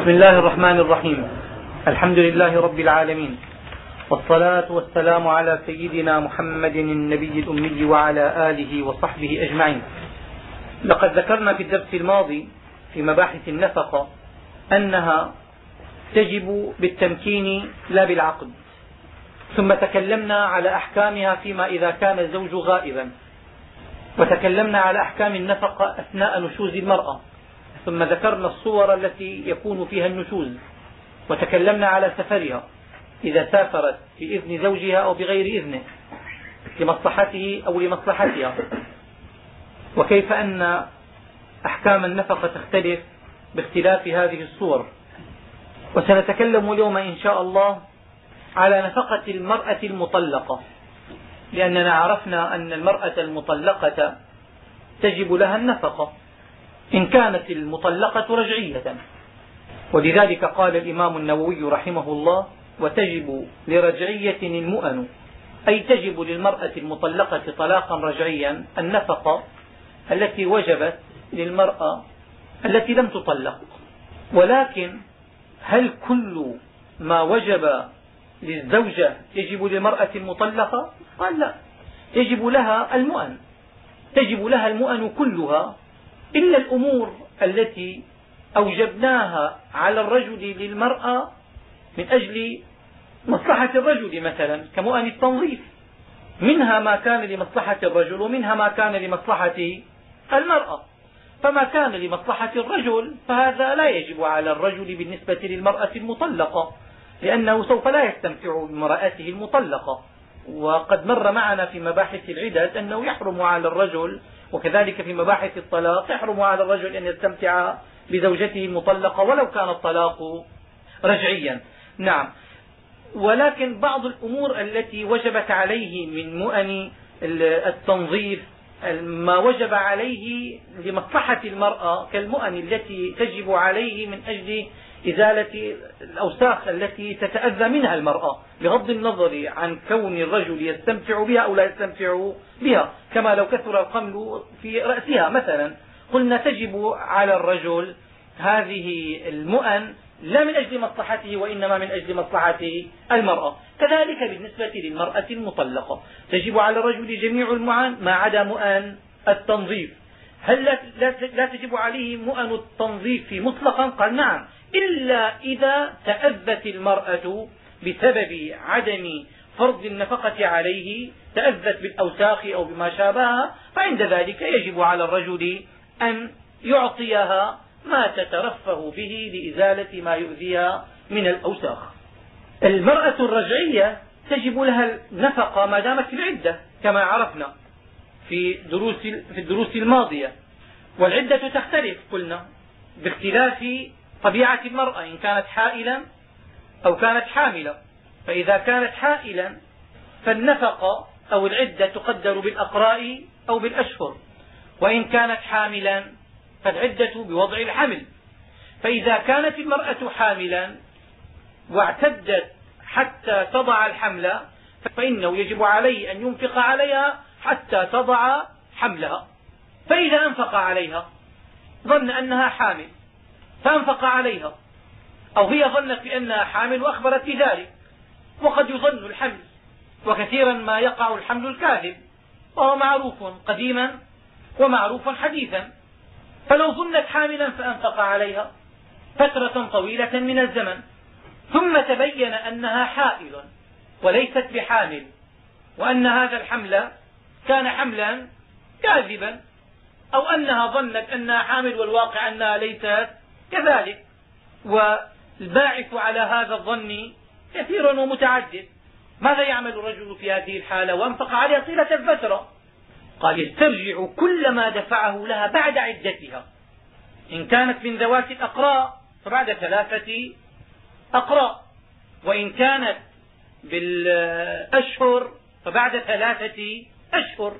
بسم الله الرحمن الرحيم. الحمد لله رب العالمين. والصلاة والسلام على سيدنا محمد النبي الأمي وعلى آله وصحبه أجمعين. لقد ذكرنا في الدرس الماضي في مباحث النفقة أنها تجب بالتمكين لا بالعقد. ثم تكلمنا على أحكامها فيما إذا كان الزوج غائبا. وتكلمنا على أحكام النفقة أثناء نشوز المرأة. ثم ذكرنا الصور التي يكون فيها النشوز وتكلمنا على سفرها إذا سافرت بإذن زوجها أو بغير إذنه لمصلحته أو لمصلحتها. وكيف أن أحكام النفقة تختلف باختلاف هذه الصور. وسنتكلم اليوم إن شاء الله على نفقة المرأة المطلقة لأننا عرفنا أن المرأة المطلقة تجب لها النفقة. إن كانت المطلقة رجعية. ولذلك قال الإمام النووي رحمه الله وتجب لرجعية المؤن أي تجب للمرأة المطلقة طلاقا رجعيا النفقة التي وجبت للمرأة التي لم تطلق. ولكن هل كل ما وجب للزوجة يجب للمرأة المطلقة؟ قال لا يجب لها المؤن. تجب لها المؤن كلها إلا الأمور التي أوجبناها على الرجل للمرأة من أجل مصلحة الرجل مثلا كمؤن التنظيف. منها ما كان لمصلحة الرجل ومنها ما كان لمصلحة المرأة. فما كان لمصلحة الرجل فهذا لا يجب على الرجل بالنسبة للمرأة المطلقة لأنه سوف لا يستمتع بامرأته المطلقة. وقد مر معنا في مباحث العدد أنه يحرم على الرجل وكذلك في مباحث الطلاق يحرم على الرجل أن يستمتع بزوجته المطلقة ولو كان الطلاق رجعيا. نعم. ولكن بعض الأمور التي وجبت عليه من مؤن التنظيف ما وجب عليه لمصلحة المرأة كالمؤن التي تجب عليه من أجل إزالة الأوساخ التي تتأذى منها المرأة بغض النظر عن كون الرجل يستمتع بها أو لا يستمتع بها كما لو كثر القمل في رأسها مثلا. قلنا تجب على الرجل هذه المؤن لا من أجل مصلحته وإنما من أجل مصلحة المرأة. كذلك بالنسبة للمرأة المطلقة تجب على الرجل جميع المعان ما عدا مؤن التنظيف. هل لا تجب عليه مؤن التنظيف مطلقا؟ قال نعم. إلا إذا تأذت المرأة بسبب عدم فرض النفقة عليه تأذت بالأوساخ أو بما شابهها فعند ذلك يجب على الرجل أن يعطيها ما تترفه به لإزالة ما يؤذيها من الأوساخ. المرأة الرجعية تجب لها النفقة ما دامت في العدة كما عرفنا في دروس في الدروس الماضية. والعدة تختلف قلنا باختلاف طبيعة المرأة إن كانت حائلا أو كانت حاملة فإذا كانت حائلا فالنفقة أو العدة تقدر بالأقراء أو بالأشهر. وإن كانت حاملا فالعدة بوضع الحمل. فإذا كانت المرأة حاملا واعتدت حتى تضع الحمل فإنه يجب عليه أن ينفق عليها حتى تضع حملها. فإذا أنفق عليها ظن أنها حامل. فانفق عليها. أو هي ظنت بأنها حامل وأخبرت بذلك. وقد يظن الحمل. وكثيرا ما يقع الحمل الكاذب. وهو معروف قديما ومعروف حديثا. فلو ظنت حاملا فأنفق عليها فترة طويلة من الزمن. ثم تبين أنها حائل وليست بحامل. وأن هذا الحمل كان حملا كاذبا. أو أنها ظنت أنها حامل والواقع أنها ليست كذلك. والباعث على هذا الظن كثير ومتعدد. ماذا يعمل الرجل في هذه الحالة؟ وأنفق عليها طيلة الفترة. قال يسترجع كل ما دفعه لها بعد عدتها. إن كانت من ذوات الأقراء فبعد ثلاثة أقراء. وإن كانت بالأشهر فبعد ثلاثة أشهر.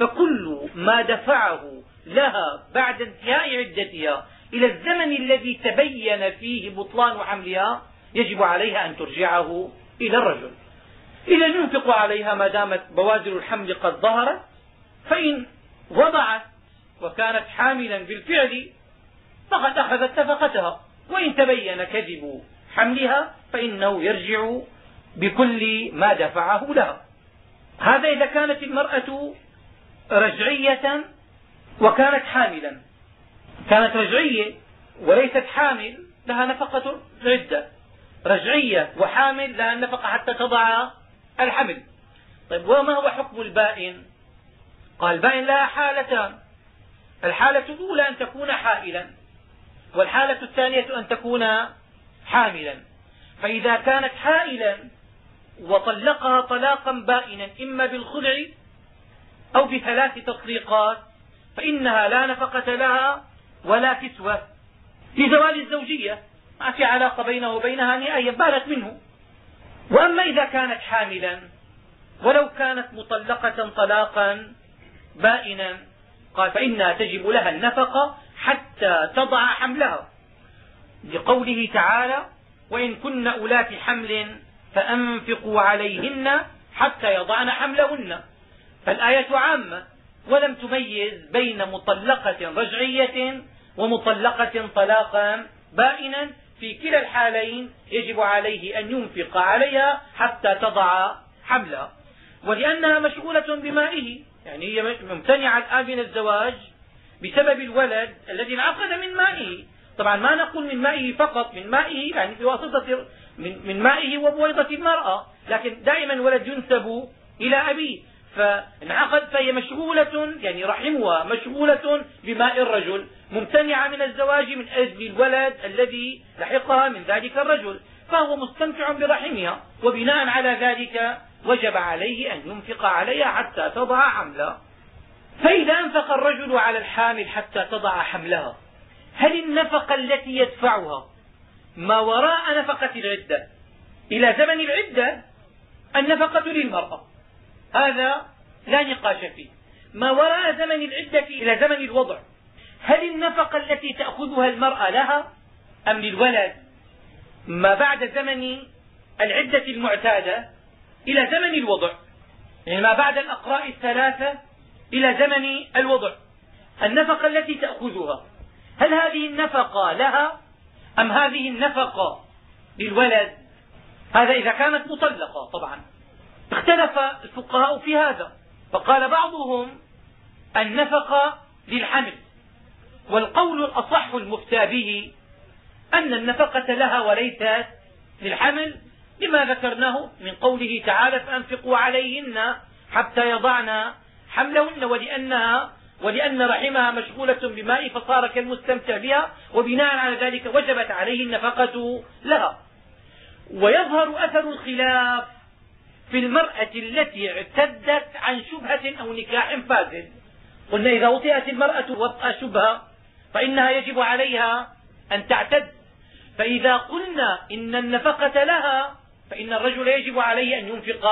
فكل ما دفعه لها بعد انتهاء عدتها إلى الزمن الذي تبين فيه بطلان حملها يجب عليها أن ترجعه إلى الرجل. إذا ينفق عليها ما دامت بوادر الحمل قد ظهرت فإن وضعت وكانت حاملا بالفعل فقد أخذت نفقتها. وإن تبين كذب حملها فإنه يرجع بكل ما دفعه لها. هذا إذا كانت المرأة رجعية وكانت حاملا. كانت رجعية وليست حامل لها نفقة العدة رجعية وحامل لها النفقة حتى تضع الحمل. طيب وما هو حكم البائن؟ قال البائن لها حالتان. الحالة الأولى أن تكون حائلا والحالة الثانية أن تكون حاملا. فإذا كانت حائلا وطلقها طلاقا بائنا إما بالخلع أو بثلاث تطليقات فإنها لا نفقة لها ولا كسوة في زوال الزوجية ما في علاقة بينه وبينها نهائيا بالت منه. وأما إذا كانت حاملا ولو كانت مطلقة طلاقا بائنا قال فإنها تجب لها النفقة حتى تضع حملها. لقوله تعالى وإن كن أولات حمل فأنفقوا عليهن حتى يضعن حملهن فالآية عامة ولم تميز بين مطلقة رجعية ومطلقة طلاقا بائنا في كلا الحالين يجب عليه أن ينفق عليها حتى تضع حملها. ولأنها مشغولة بمائه يعني هي ممتنعة الآن من الزواج بسبب الولد الذي انعقد من مائه. طبعا ما نقول من مائه فقط من مائه يعني بواسطة من, من مائه وبويضة المرأة. لكن دائما الولد ينسب إلى أبيه. فانعقد فهي مشغولة يعني رحمها مشغولة بماء الرجل ممتنعة من الزواج من أجل الولد الذي لحقها من ذلك الرجل فهو مستمتع برحمها وبناء على ذلك وجب عليه أن ينفق عليها حتى تضع حملها فإذا أنفق الرجل على الحامل حتى تضع حملها هل النفقة التي يدفعها ما وراء نفقة العدة؟ إلى زمن العدة النفقة للمرأة. هذا لا نقاش فيه. ما وراء زمن العدة إلى زمن الوضع. هل النفقة التي تأخذها المرأة لها أم للولد؟ ما بعد زمن العدة المعتادة إلى زمن الوضع. يعني ما بعد الأقراء الثلاثة إلى زمن الوضع. النفقة التي تأخذها هل هذه النفقة لها أم هذه النفقة للولد؟ هذا إذا كانت مطلقة طبعا. اختلف الفقهاء في هذا فقال بعضهم النفقة للحمل والقول الأصح المفتى به أن النفقة لها وليست للحمل لما ذكرناه من قوله تعالى فأنفقوا عليهن حتى يضعن حملهن ولأنها ولأن رحمها مشغولة بماء فصار كالمستمتع بها وبناء على ذلك وجبت عليه النفقة لها. ويظهر أثر الخلاف في المرأة التي اعتدت عن شبهة أو نكاح فاسد قلنا إذا وطئت المرأة وطأ شبهة فإنها يجب عليها أن تعتد. فإذا قلنا إن النفقة لها فإن الرجل يجب عليه أن ينفق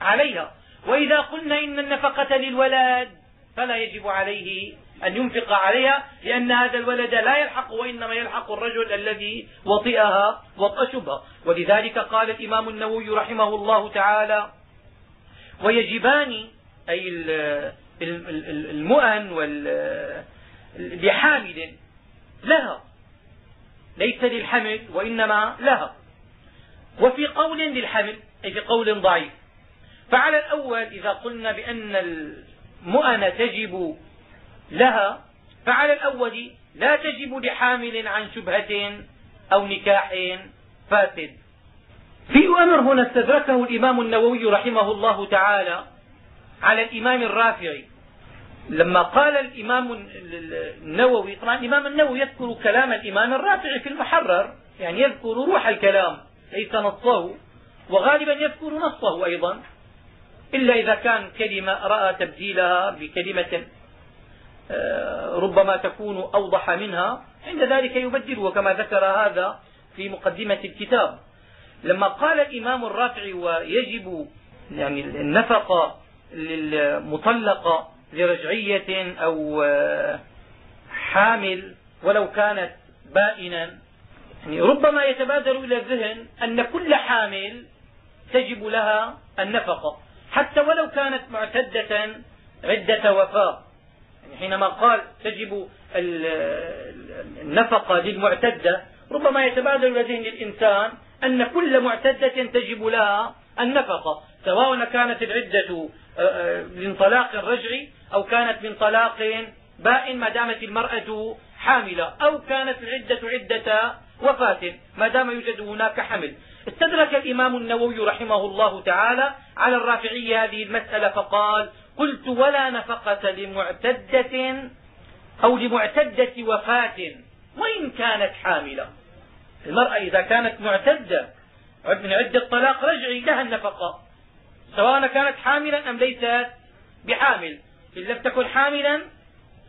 عليها. وإذا قلنا إن النفقة للولد فلا يجب عليه أن ينفق عليها لأن هذا الولد لا يلحق وإنما يلحق الرجل الذي وطئها وطأ شبهه ولذلك قال الإمام النووي رحمه الله تعالى ويجبان أي المؤن لحامل لها. ليس للحمل وإنما لها. وفي قول للحمل أي في قول ضعيف. فعلى الأول إذا قلنا بأن المؤن تجب لها فعلى الأول لا تجب لحامل عن شبهة أو نكاح فاسد. في أمر هنا استدركه الإمام النووي رحمه الله تعالى على الإمام الرافعي. لما قال الإمام النووي طبعا الإمام النووي يذكر كلام الإمام الرافعي في المحرر يعني يذكر روح الكلام ليس نصه وغالبا يذكر نصه أيضا إلا إذا كان كلمة رأى تبديلها بكلمة ربما تكون أوضح منها. عند ذلك يبدله كما ذكر هذا في مقدمة الكتاب. لما قال الإمام الرافعي ويجب يعني النفقة للمطلقة لرجعية أو آه، حامل ولو كانت بائنا يعني ربما يتبادر إلى الذهن أن كل حامل تجب لها النفقة حتى ولو كانت معتدة عدة وفاة. يعني حينما قال تجب النفقة للمعتدة ربما يتبادر إلى ذهن الإنسان أن كل معتدة تجب لها النفقة سواء كانت العدة من طلاق رجعي أو كانت من طلاق بائن ما دامت المرأة حاملة أو كانت العدة عدة وفاة ما دام يوجد هناك حمل. استدرك الإمام النووي رحمه الله تعالى على الرافعي هذه المسألة فقال قلت ولا نفقة لمعتدة أو لمعتدة وفاة وإن كانت حاملة. المرأة إذا كانت معتدة من عدة طلاق رجعي لها النفقة سواء كانت حاملا أم ليست بحامل. إن لم تكن حاملا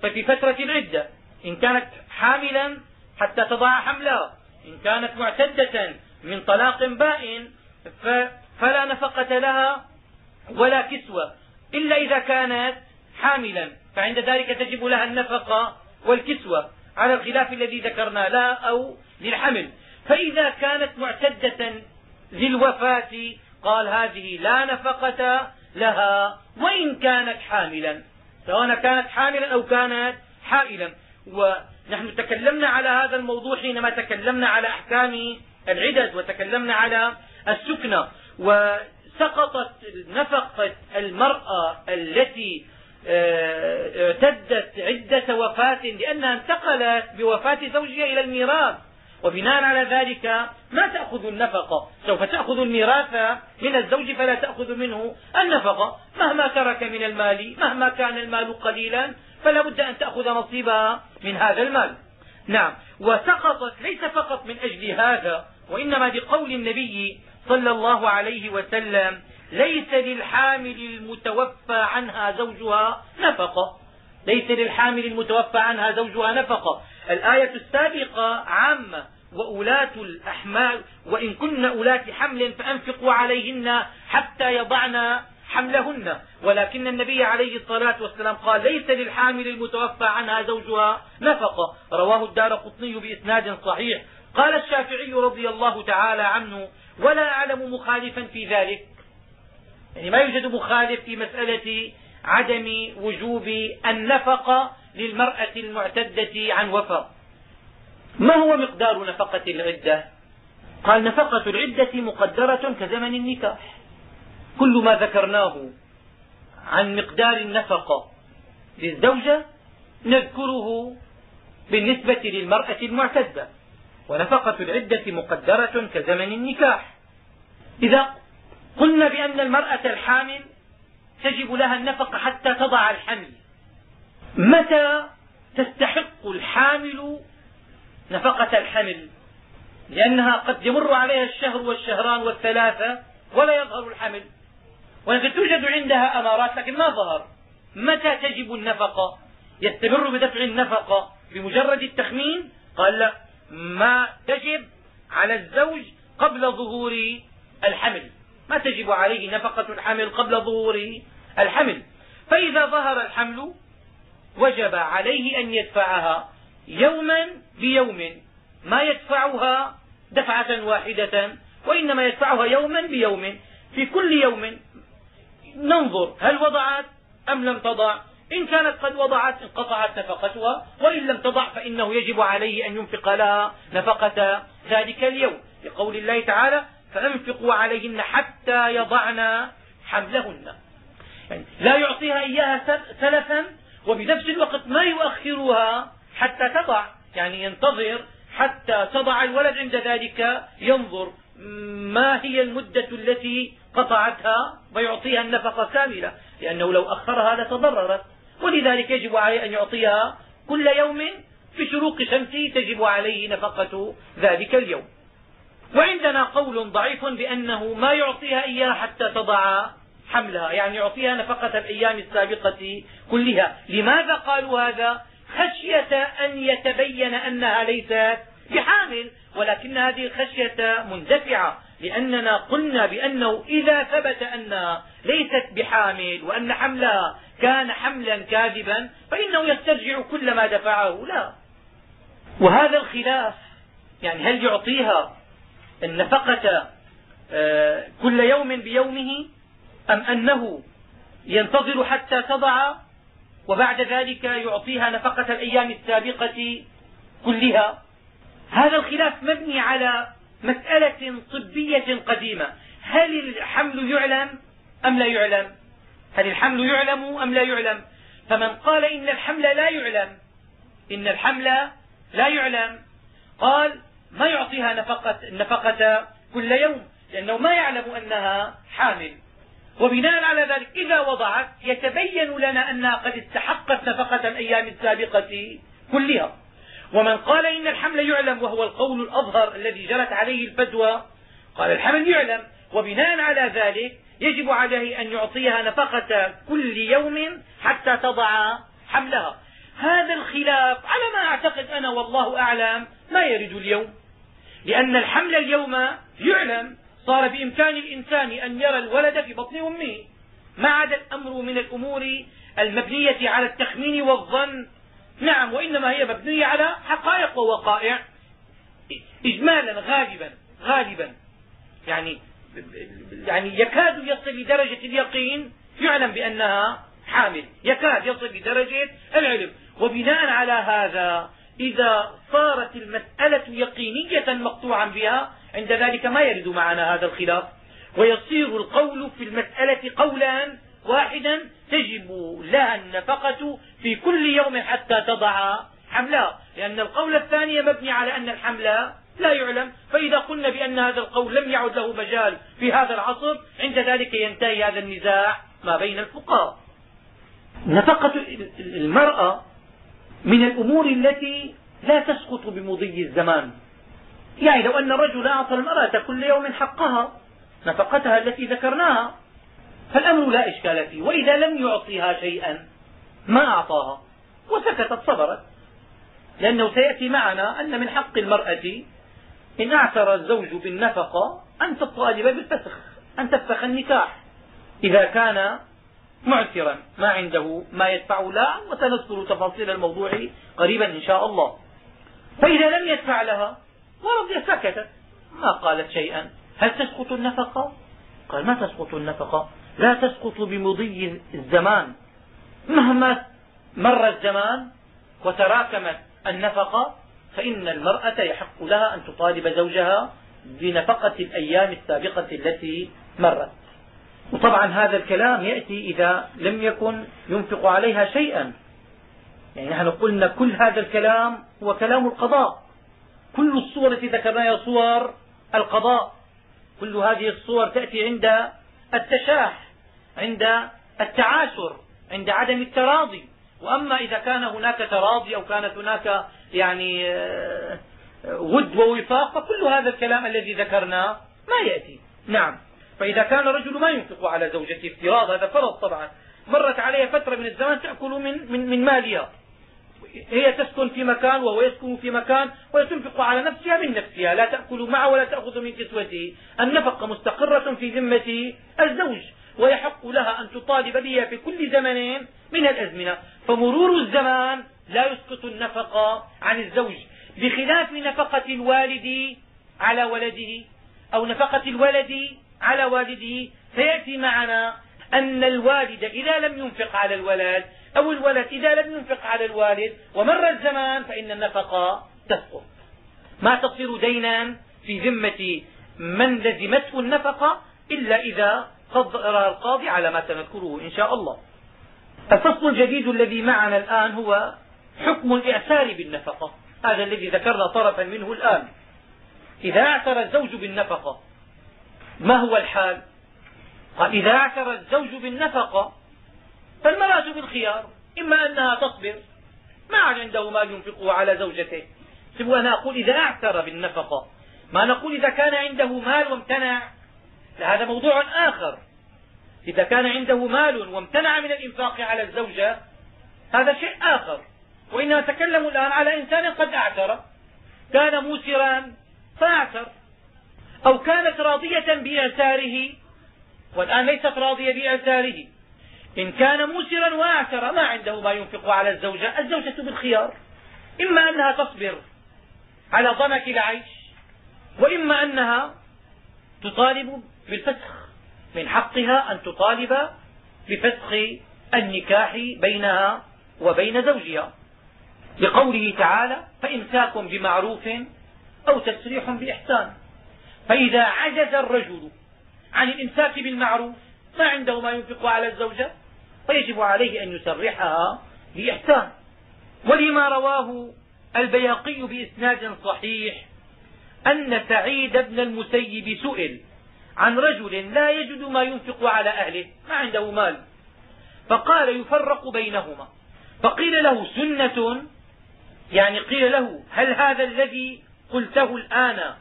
ففي فترة العدة. إن كانت حاملا حتى تضع حملها إن كانت معتدة من طلاق بائن فلا نفقة لها ولا كسوة. إلا إذا كانت حاملا. فعند ذلك تجب لها النفقة والكسوة على الخلاف الذي ذكرنا لها أو للحمل. فإذا كانت معتدة للوفاة قال هذه لا نفقة لها وإن كانت حاملا. سواء كانت حاملا أو كانت حائلا. ونحن تكلمنا على هذا الموضوع حينما تكلمنا على أحكام العدد وتكلمنا على السكنة. وسقطت نفقة المرأة التي آه، اعتدت عدة وفاة لأنها انتقلت بوفاة زوجها إلى الميراث. وبناء على ذلك ما تأخذ النفقة؟ سوف تأخذ الميراث من الزوج فلا تأخذ منه النفقة. مهما ترك من المال مهما كان المال قليلا فلا بد أن تأخذ نصيبها من هذا المال. نعم. وسقطت ليس فقط من أجل هذا وإنما لقول النبي صلى الله عليه وسلم ليس للحامل المتوفى عنها زوجها نفقة. ليس للحامل المتوفى عنها زوجها نفقة. الآية السابقة عامة وأولاة الأحمال وإن كن أولاة حمل فأنفقوا عليهن حتى يضعن حملهن. ولكن النبي عليه الصلاة والسلام قال ليس للحامل المتوفى عنها زوجها نفقة. رواه الدار قطني بإسناد صحيح. قال الشافعي رضي الله تعالى عنه ولا أعلم مخالفا في ذلك. يعني ما يوجد مخالف في مسألة عدم وجوب النفقة للمرأة المعتدة عن وفاة. ما هو مقدار نفقة العدة؟ قال نفقة العدة مقدرة كزمن النكاح. كل ما ذكرناه عن مقدار النفقة للزوجة نذكره بالنسبة للمرأة المعتدة. ونفقة العدة مقدرة كزمن النكاح. إذا قلنا بأن المرأة الحامل تجب لها النفقة حتى تضع الحمل متى تستحق الحامل نفقة الحمل؟ لأنها قد يمر عليها الشهر والشهران والثلاثة ولا يظهر الحمل. وقد توجد عندها أمارات لكن ما ظهر. متى تجب النفقة؟ يستمر بدفع النفقة بمجرد التخمين؟ قال لا. ما تجب على الزوج قبل ظهور الحمل. ما تجب عليه نفقة الحمل قبل ظهور الحمل. فإذا ظهر الحمل وجب عليه أن يدفعها يوما بيوم. ما يدفعها دفعة واحدة وإنما يدفعها يوما بيوم. في كل يوم ننظر هل وضعت أم لم تضع. إن كانت قد وضعت انقطعت نفقتها وإن لم تضع فإنه يجب عليه أن ينفق لها نفقة ذلك اليوم. لقول الله تعالى فأنفقوا عليهن حتى يضعن حملهن. يعني لا يعطيها إياها سلفا وبنفس الوقت ما يؤخرها حتى تضع. يعني ينتظر حتى تضع الولد عند ذلك ينظر ما هي المدة التي قطعتها ويعطيها النفقة كاملة لأنه لو أخرها لتضررت. ولذلك يجب عليه أن يعطيها كل يوم في شروق شمسه تجب عليه نفقة ذلك اليوم. وعندنا قول ضعيف بأنه ما يعطيها إياها حتى تضع حملها يعني يعطيها نفقة الأيام السابقة كلها. لماذا قالوا هذا؟ خشية أن يتبين أنها ليست بحامل ولكن هذه الخشية مندفعة لأننا قلنا بأنه إذا ثبت أنها ليست بحامل وأن حملها كان حملا كاذبا فإنه يسترجع كل ما دفعه. لا. وهذا الخلاف يعني هل يعطيها النفقة آه، كل يوم بيومه أم أنه ينتظر حتى تضع وبعد ذلك يعطيها نفقة الأيام السابقة كلها؟ هذا الخلاف مبني على مسألة طبية قديمة. هل الحمل يعلم؟ أم لا يعلم؟ هل الحمل يعلم أم لا يعلم؟ فمن قال إن الحمل لا يعلم إن الحمل لا يعلم قال ما يعطيها نفقة, النفقة كل يوم لأنه ما يعلم أنها حامل. وبناء على ذلك إذا وضعت يتبين لنا أنها قد استحقت نفقة الأيام السابقة كلها. ومن قال إن الحمل يعلم وهو القول الأظهر الذي جرت عليه الفتوى قال الحمل يعلم. وبناء على ذلك يجب عليه أن يعطيها نفقة كل يوم حتى تضع حملها. هذا الخلاف على ما أعتقد أنا والله أعلم ما يرد اليوم. لأن الحمل اليوم يعلم صار بإمكان الإنسان أن يرى الولد في بطن أمه. ما عدا الأمر من الأمور المبنية على التخمين والظن. نعم وإنما هي مبنية على حقائق ووقائع. إجمالا غالبا غالبا. يعني يعني يكاد يصل لدرجة اليقين يعلم بأنها حامل. يكاد يصل لدرجة العلم. وبناء على هذا إذا صارت المسألة يقينية مقطوعا بها عند ذلك ما يرد معنا هذا الخلاف. ويصير القول في المسألة قولا واحدا تجب لها النفقة في كل يوم حتى تضع حملها لأن القول الثاني مبني على أن الحمل لا يعلم. فإذا قلنا بأن هذا القول لم يعد له مجال في هذا العصر عند ذلك ينتهي هذا النزاع ما بين الفقهاء. نفقة المرأة من الأمور التي لا تسقط بمضي الزمان. يعني لو أن الرجل أعطى المرأة كل يوم حقها نفقتها التي ذكرناها فالأمر لا إشكال فيه. وإذا لم يعطيها شيئا ما أعطاها وسكتت صبرت. لأنه سيأتي معنا أن من حق المرأة إن اعتر الزوج بالنفقة أن تطالب بالفسخ أن تفسخ النكاح. إذا كان معسرا ما عنده ما يدفع لها وسنذكر تفاصيل الموضوع قريبا إن شاء الله. فإذا لم يدفع لها ورضي سكتت. ما قالت شيئا. هل تسقط النفقة؟ قال ما تسقط النفقة؟ لا تسقط بمضي الزمان. مهما مر الزمان وتراكمت النفقة فإن المرأة يحق لها أن تطالب زوجها بنفقة الأيام السابقة التي مرت. وطبعا هذا الكلام يأتي إذا لم يكن ينفق عليها شيئا. يعني نحن قلنا كل هذا الكلام هو كلام القضاء. كل الصور التي ذكرناها صور القضاء. كل هذه الصور تأتي عند التشاح عند التعاشر عند عدم التراضي. وأما إذا كان هناك تراضي أو كانت هناك يعني آه، ود ووفاق فكل هذا الكلام الذي ذكرناه ما يأتي. نعم. فإذا كان الرجل ما ينفق على زوجته افتراض هذا فرض طبعا. مرت عليها فترة من الزمان تأكل من, من, من مالها. هي تسكن في مكان وهو يسكن في مكان وتنفق على نفسها من نفسها لا تأكل معه ولا تأخذ من كسوته. النفقة مستقرة في ذمة الزوج ويحق لها أن تطالب بها في كل زمن من الأزمنة. فمرور الزمان لا يسقط النفقة عن الزوج بخلاف نفقة الوالد على ولده أو نفقة الولد على والده. سيأتي معنا أن الوالد إذا لم ينفق على الولد أو الولد إذا لم ينفق على الوالد ومر الزمان فإن النفقة تسقط. ما تصير دينا في ذمة من لزمته النفقة إلا إذا قدر القاضي على ما سنذكره إن شاء الله. الفصل الجديد الذي معنا الآن هو حكم الإعسار بالنفقة. هذا الذي ذكرنا طرفا منه الآن. إذا اعتر الزوج بالنفقة ما هو الحال؟ قال إذا اعتر الزوج بالنفقة فالمرأة بالخيار إما أنها تصبر ما عنده مال ينفقه على زوجته. أنا أقول إذا اعتر بالنفقة ما نقول إذا كان عنده مال وامتنع؟ هذا موضوع آخر. إذا كان عنده مال وامتنع من الإنفاق على الزوجة هذا شيء آخر. وإنما نتكلم الآن على إنسان قد اعتر كان موسرا فاعتر أو كانت راضية بإعساره والآن ليست راضية بإعساره إن كان موسرا واعتر ما عنده ما ينفق على الزوجة الزوجة بالخيار. إما أنها تصبر على ضنك العيش وإما أنها تطالب بالفسخ. من حقها أن تطالب بفسخ النكاح بينها وبين زوجها. لقوله تعالى فإمساك بمعروف أو تسريح بإحسان. فإذا عجز الرجل عن الإمساك بالمعروف ما عنده ما ينفق على الزوجة فيجب عليه أن يسرحها بإحسان. ولما رواه البياقي بإسناد صحيح أن سعيد بن المسيب سئل عن رجل لا يجد ما ينفق على أهله ما عنده مال. فقال يفرق بينهما. فقيل له سنة يعني قيل له هل هذا الذي قلته الآن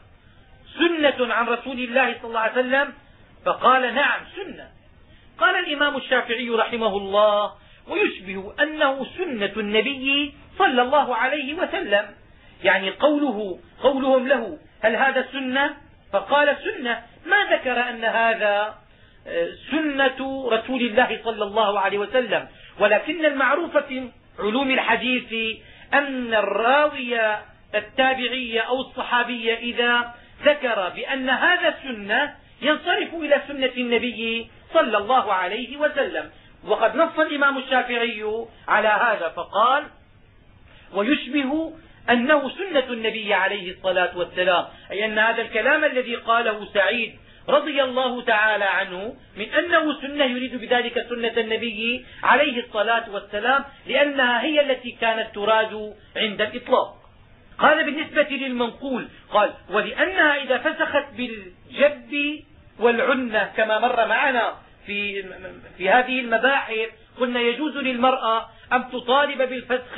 سنة عن رسول الله صلى الله عليه وسلم؟ فقال نعم سنة. قال الإمام الشافعي رحمه الله ويشبه أنه سنة النبي صلى الله عليه وسلم. يعني قوله قولهم له هل هذا سنة؟ فقال سنة. ما ذكر أن هذا آه، سنة رسول الله صلى الله عليه وسلم. ولكن المعروف في علوم الحديث أن الراوي التابعي أو الصحابي إذا ذكر بأن هذا سنة ينصرف إلى سنة النبي صلى الله عليه وسلم. وقد نص الإمام الشافعي على هذا فقال ويشبه أنه سنة النبي عليه الصلاة والسلام أي أن هذا الكلام الذي قاله سعيد رضي الله تعالى عنه من أنه سنة يريد بذلك سنة النبي عليه الصلاة والسلام لأنها هي التي كانت تراد عند الإطلاق. قال بالنسبة للمنقول قال ولأنها إذا فسخت بالجب والعنة كما مر معنا في, في هذه المباحث قلنا يجوز للمرأة أن تطالب بالفسخ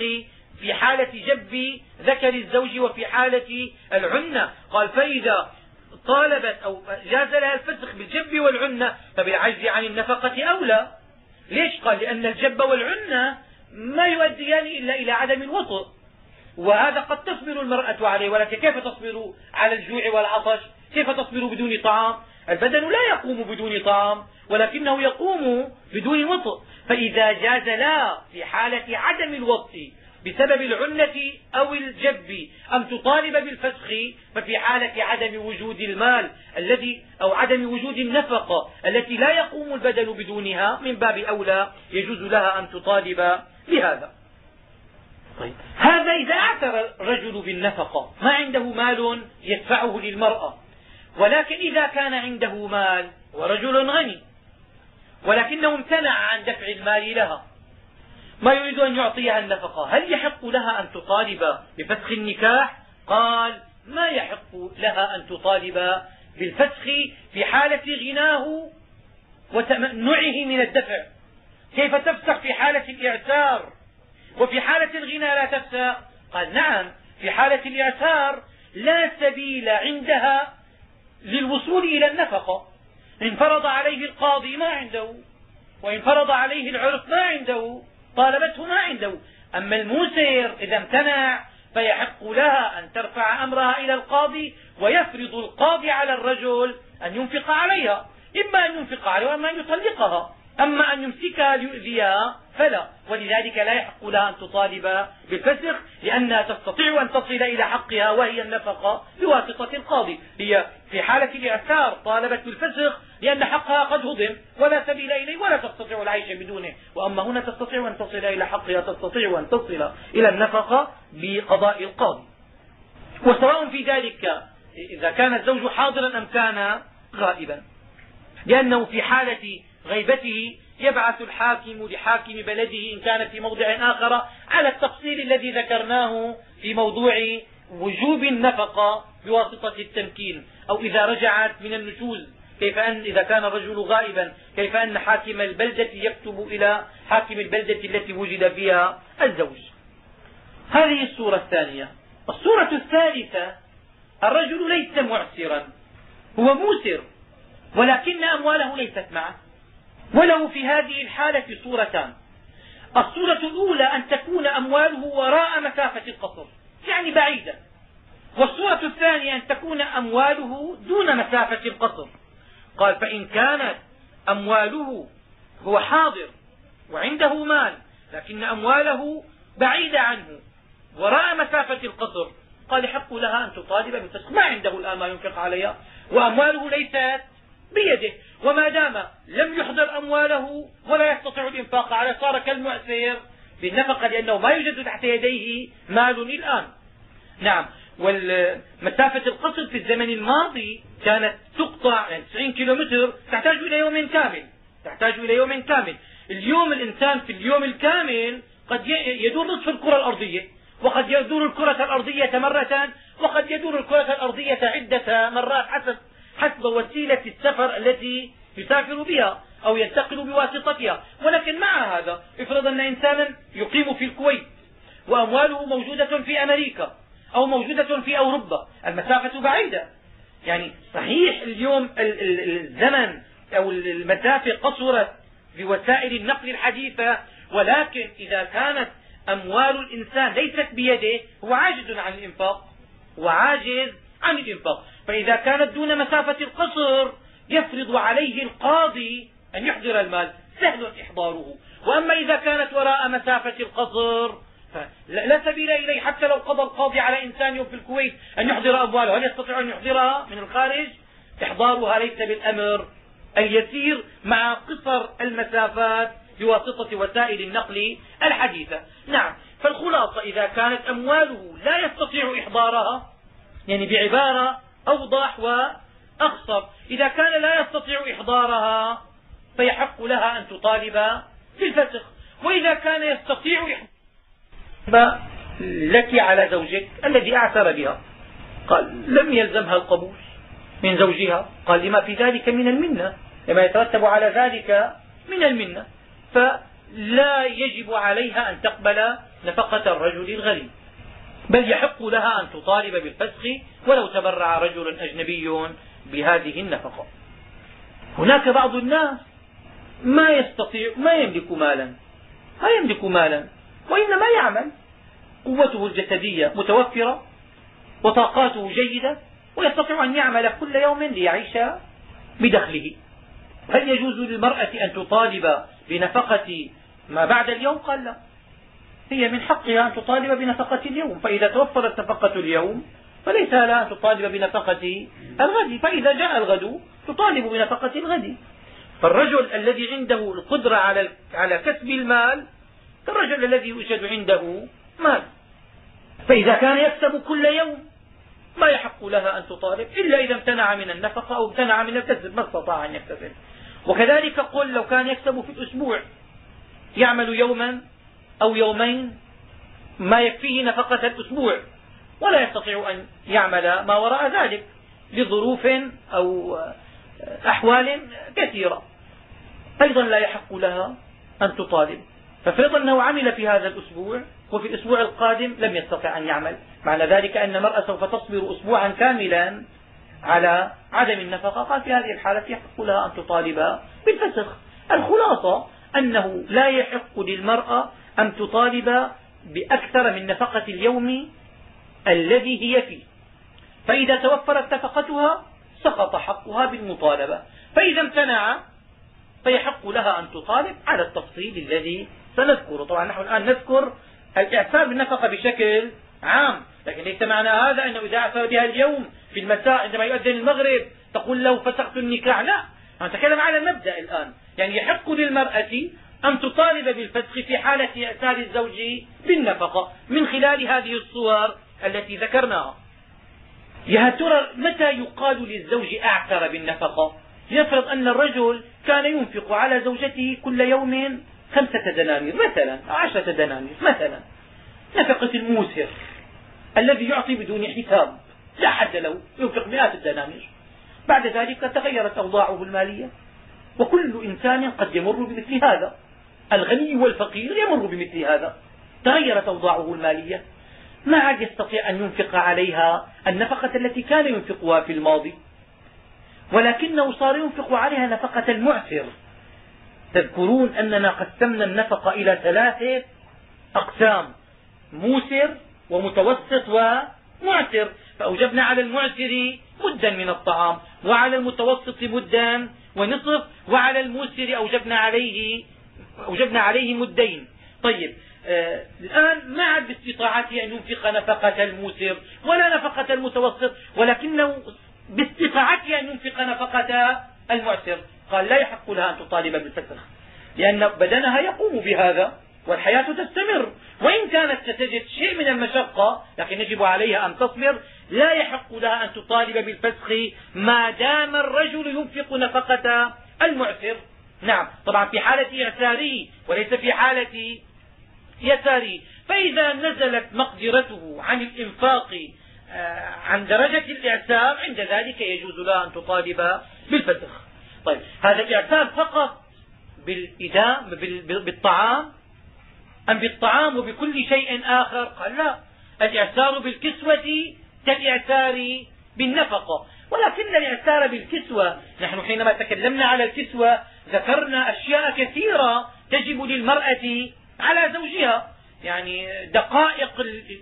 في حالة جب ذكر الزوج وفي حالة العنة. قال فإذا طالبت أو جاز لها الفسخ بالجب والعنة فبالعجز عن النفقة أولى. ليش؟ قال لأن الجب والعنة ما يؤديان إلا إلى عدم الوطء. وهذا قد تصبر المرأة عليه ولكن كيف تصبر على الجوع والعطش؟ كيف تصبر بدون طعام؟ البدن لا يقوم بدون طعام ولكنه يقوم بدون وطء. فإذا جاز لا في حالة عدم الوطء بسبب العنة أو الجب أم تطالب بالفسخ ففي حالة عدم وجود المال الذي أو عدم وجود النفقة التي لا يقوم البدن بدونها من باب أولى يجوز لها أن تطالب بهذا. طيب. هذا إذا اعتر الرجل بالنفقة ما عنده مال يدفعه للمرأة. ولكن إذا كان عنده مال ورجل غني ولكنه امتنع عن دفع المال لها. ما يريد أن يعطيها النفقة. هل يحق لها أن تطالب بفسخ النكاح؟ قال ما يحق لها أن تطالب بالفسخ في حالة غناه وتمنعه من الدفع. كيف تفسخ في حالة الإعسار؟ وفي حالة الغنى لا تفسخ قال نعم في حالة الإعسار لا سبيل عندها للوصول إلى النفقة. إن فرض عليه القاضي ما عنده وإن فرض عليه العرف ما عنده. طالبته ما عنده. أما الموسر إذا امتنع فيحق لها أن ترفع أمرها إلى القاضي ويفرض القاضي على الرجل أن ينفق عليها إما أن ينفق عليها وإما أن يطلقها. أما أن يمسكها ليؤذيها فلا. ولذلك لا يحق لها أن تطالب بالفسخ لأنها تستطيع أن تصل إلى حقها وهي النفقة بواسطة القاضي. هي في حالة الإعسار طالبت بالفسخ لأن حقها قد هضم ولا سبيل إليه ولا تستطيع العيش بدونه. وأما هنا تستطيع أن تصل إلى حقها تستطيع أن تصل إلى النفقة بقضاء القاضي. وسواء في ذلك إذا كان الزوج حاضرا أم كان غائبا. لأنه في حالة غيبته يبعث الحاكم لحاكم بلده إن كان في موضع آخر على التفصيل الذي ذكرناه في موضوع وجوب النفقة بواسطة التمكين أو إذا رجعت من النشوز كيف أن إذا كان الرجل غائبا كيف أن حاكم البلدة يكتب إلى حاكم البلدة التي وجد فيها الزوج. هذه الصورة الثانية. الصورة الثالثة الرجل ليس معسرا هو موسر ولكن أمواله ليست معه. وله في هذه الحالة صورتان. الصورة الأولى أن تكون أمواله وراء مسافة القصر يعني بعيدة. والصورة الثانية أن تكون أمواله دون مسافة القصر. قال فإن كانت أمواله هو حاضر وعنده مال لكن أمواله بعيدة عنه وراء مسافة القصر. قال يحق لها أن تطالب بالفسخ ما عنده الآن ما ينفق عليها. وأمواله ليست بيده. وما دام لم يحضر أمواله ولا يستطيع الإنفاق عليه صار كالمعسر بالنفقة لأنه ما يوجد تحت يديه مال الآن. نعم. ومسافة القصر في الزمن الماضي كانت تقطع يعني 90 كيلومتر تحتاج إلى يوم كامل. تحتاج إلى يوم كامل. اليوم الإنسان في اليوم الكامل قد يدور نصف الكرة الأرضية وقد يدور الكرة الأرضية مرة وقد يدور الكرة الأرضية عدة مرات حسب حسب وسيلة السفر التي يسافر بها أو ينتقل بواسطتها. ولكن مع هذا افرض أن إنسانا يقيم في الكويت وأمواله موجودة في أمريكا أو موجودة في أوروبا المسافة بعيدة. يعني صحيح اليوم الزمن أو المسافة قصرت بوسائل النقل الحديثة ولكن إذا كانت أموال الإنسان ليست بيده هو عاجز عن الإنفاق وعاجز عن الإنفاق فإذا كانت دون مسافة القصر يفرض عليه القاضي أن يحضر المال. سهل إحضاره. وأما إذا كانت وراء مسافة القصر لا سبيل إليه. حتى لو قضى القاضي على إنسان في الكويت أن يحضر أمواله هل يستطيع أن يحضرها من الخارج؟ إحضارها ليس بالأمر اليسير مع قصر المسافات بواسطة وسائل النقل الحديثة. نعم فالخلاصة إذا كانت أمواله لا يستطيع إحضارها يعني بعبارة أوضح وأخصر. إذا كان لا يستطيع إحضارها فيحق لها أن تطالب بالفسخ وإذا كان يستطيع إحضارها لك على زوجك الذي اعثر بها. قال لم يلزمها القبول من زوجها. قال لما في ذلك من المنة؟ لما يترتب على ذلك من المنة. فلا يجب عليها أن تقبل نفقة الرجل الغريب. بل يحق لها أن تطالب بالفسخ ولو تبرع رجل أجنبي بهذه النفقة. هناك بعض الناس ما يستطيع ما يملك مالا. ما يملك مالا وإنما يعمل. قوته الجسدية متوفرة وطاقاته جيدة ويستطيع أن يعمل كل يوم ليعيش بدخله. هل يجوز للمرأة أن تطالب بنفقة ما بعد اليوم؟ قال لا. هي من حقها أن تطالب بنفقة اليوم فإذا توفرت نفقة اليوم فليس لها أن تطالب بنفقة الغد فإذا جاء الغد تطالب بنفقة الغد. فالرجل الذي عنده القدرة على على كسب المال كالرجل الذي يوجد عنده مال. فإذا كان يكسب كل يوم ما يحق لها أن تطالب إلا إذا امتنع من النفقة أو امتنع من الكسب ما استطاع أن يكتسب. وكذلك قل لو كان يكسب في الأسبوع يعمل يوما أو يومين ما يكفيه نفقة الأسبوع ولا يستطيع أن يعمل ما وراء ذلك لظروف أو أحوال كثيرة. أيضا لا يحق لها أن تطالب. ففرض أنه عمل في هذا الأسبوع وفي الأسبوع القادم لم يستطع أن يعمل. معنى ذلك أن المرأة سوف تصبر أسبوعا كاملا على عدم النفقة. قال في هذه الحالة يحق لها أن تطالب بالفسخ. الخلاصة أنه لا يحق للمرأة أن تطالب بأكثر من نفقة اليوم الذي هي فيه؟ فإذا توفرت نفقتها سقط حقها بالمطالبة. فإذا امتنع فيحق لها أن تطالب على التفصيل الذي سنذكره. طبعا نحن الآن نذكر الإعفاء بالنفقة بشكل عام لكن ليس معنى هذا أنه إذا أعفى بها اليوم في المساء عندما يؤذن المغرب تقول له فسخت النكاح. لا نتكلم على المبدأ الآن. يعني يحق للمرأة أن تطالب بالفسخ في حالة إعسار الزوج بالنفقة من خلال هذه الصور التي ذكرناها؟ يا ترى متى يقال للزوج اعثر بالنفقة؟ يفرض أن الرجل كان ينفق على زوجته كل يوم خمسة دنانير مثلا عشرة دنانير مثلا. نفقة الموسر الذي يعطي بدون حساب لا حد له ينفق مئات الدنانير. بعد ذلك تغيرت أوضاعه المالية وكل إنسان قد يمر بمثل هذا. الغني والفقير يمر بمثل هذا. تغيرت أوضاعه المالية. ما عاد يستطيع أن ينفق عليها النفقة التي كان ينفقها في الماضي. ولكنه صار ينفق عليها نفقة المعسر تذكرون أننا قسمنا النفقة إلى ثلاثة أقسام موسر ومتوسط ومعسر فأوجبنا على المعسر مدا من الطعام وعلى المتوسط مدا ونصف وعلى الموسر أوجبنا عليه أوجبنا عليه مدين طيب آه الآن ما عاد باستطاعته أن ينفق نفقة الموسر ولا نفقة المتوسط ولكنه باستطاعته أن ينفق نفقة المعسر. قال لا يحق لها أن تطالب بالفسخ لأن بدنها يقوم بهذا والحياة تستمر. وإن كانت ستجد شيء من المشقة لكن يجب عليها أن تصبر لا يحق لها أن تطالب بالفسخ ما دام الرجل ينفق نفقة المعسر. نعم طبعا في حالة إعساره وليس في حالة يساره فإذا نزلت مقدرته عن الإنفاق آه، عن درجة الإعسار عند ذلك يجوز لها أن تطالب بالفسخ. طيب هذا الإعسار فقط بالإدام بالطعام؟ أم بالطعام وبكل شيء آخر؟ قال لا. الإعسار بالكسوة كالإعسار بالنفقة. ولكن الإعسار بالكسوة نحن حينما تكلمنا على الكسوة ذكرنا أشياء كثيرة تجب للمرأة على زوجها. يعني دقائق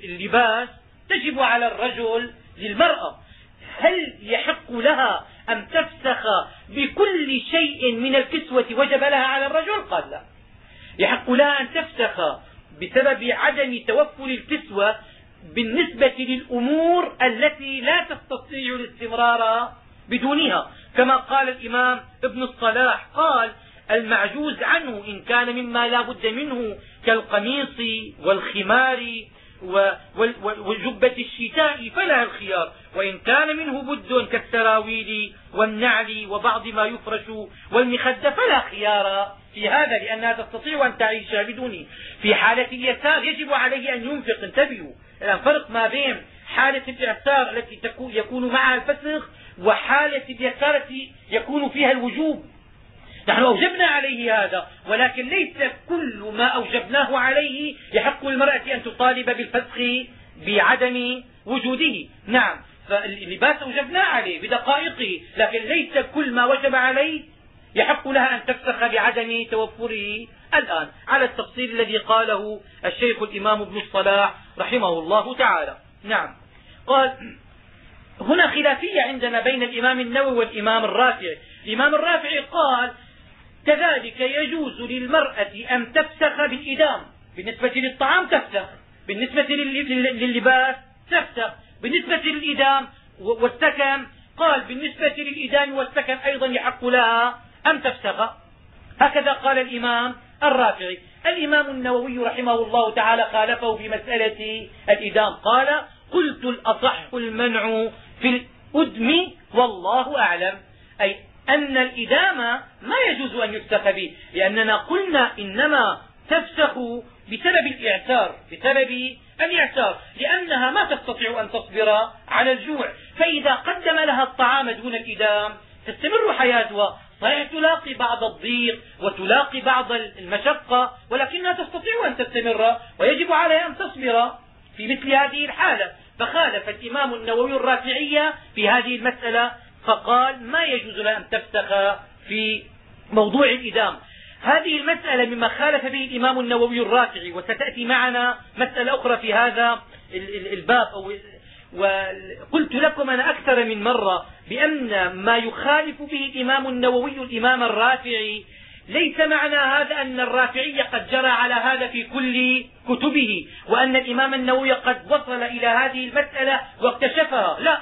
اللباس تجب على الرجل للمرأة. هل يحق لها أن تفسخ بكل شيء من الكسوة وجب لها على الرجل؟ قال لا. يحق لها أن تفسخ بسبب عدم توفر الكسوة بالنسبة للأمور التي لا تستطيع الاستمرار بدونها. كما قال الإمام ابن الصلاح قال المعجوز عنه إن كان مما لا بد منه كالقميص والخمار وجبة الشتاء فلها الخيار وإن كان منه بد كالسراويل والنعل وبعض ما يفرش والمخد فلا خيار في هذا لأنها تستطيع أن تعيش بدونه في حالة اليسار يجب عليه أن ينفق انتبهوا. الآن فرق ما بين حالة الإعسار التي يكون معها الفسخ وحالة اليسار التي يكون فيها الوجوب. نحن أوجبنا عليه هذا ولكن ليس كل ما أوجبناه عليه يحق للمرأة أن تطالب بالفسخ بعدم وجوده. نعم فاللباس أوجبناه عليه بدقائقه لكن ليس كل ما وجب عليه يحق لها أن تفسخ بعدم توفره. الآن على التفصيل الذي قاله الشيخ الإمام ابن الصلاح رحمه الله تعالى. نعم قال هنا خلافية عندنا بين الإمام النووي والإمام الرافعي. الإمام الرافعي قال كذلك يجوز للمرأة أن تفسخ بالإدام. بالنسبة للطعام تفسخ. بالنسبة للباس تفسخ. بالنسبة للإدام والسكن قال بالنسبة للإدام والسكن أيضا يحق لها أن تفسخ. هكذا قال الإمام الرافعي. الإمام النووي رحمه الله تعالى خالفه في مسألة الإدام. قال قلت الأصح المنع في الأدم والله أعلم. أي أن الإدام ما يجوز أن يفسخ به لأننا قلنا إنما تفسخ بسبب الإعسار بسبب الإعسار لأنها ما تستطيع أن تصبر على الجوع. فإذا قدم لها الطعام دون الإدام تستمر حياتها صحيح تلاقي بعض الضيق وتلاقي بعض المشقة ولكنها تستطيع أن تستمر ويجب عليها أن تصبر في مثل هذه الحالة. فخالف الإمام النووي الرافعية في هذه المسألة فقال ما يجوز لها أن تفسخ في موضوع الإدام. هذه المسألة مما خالف به الإمام النووي الرافعي وستأتي معنا مسألة أخرى في هذا الباب. أو وقلت لكم أنا أكثر من مرة بأن ما يخالف به الإمام النووي الإمام الرافعي ليس معنى هذا أن الرافعي قد جرى على هذا في كل كتبه وأن الإمام النووي قد وصل إلى هذه المسألة واكتشفها. لا.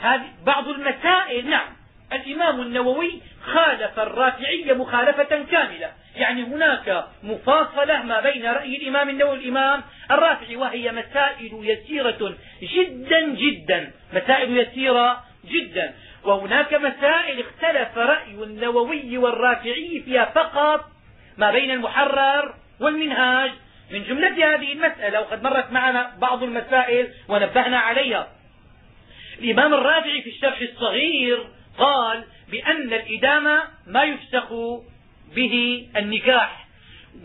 هذه بعض المسائل نعم. الإمام النووي خالف الرافعي مخالفة كاملة. يعني هناك مفاصلة ما بين رأي الإمام النووي والإمام الرافعي وهي مسائل يسيرة جدا جدا. مسائل يسيرة جدا. وهناك مسائل اختلف رأي النووي والرافعي فيها فقط ما بين المحرر والمنهاج. من جملة هذه المسألة وقد مرت معنا بعض المسائل ونبهنا عليها. الإمام الرافعي في الشرح الصغير قال بأن الإدامة ما يفسخ به النكاح.